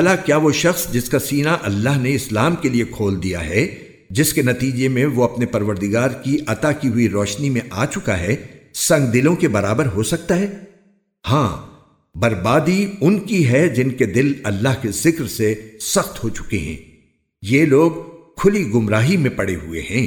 भला क्या वो शख्स जिसका सीना अल्लाह ने इस्लाम के लिए खोल दिया है, जिसके नतीजे में वो अपने परवरदिगार की अता की हुई रोशनी में आ चुका है, संग दिलों के बराबर हो सकता है? हाँ, बर्बादी उनकी है जिनके दिल अल्लाह के ज़िक्र से सख्त हो चुके हैं। ये लोग खुली गुमराही में पड़े हुए हैं।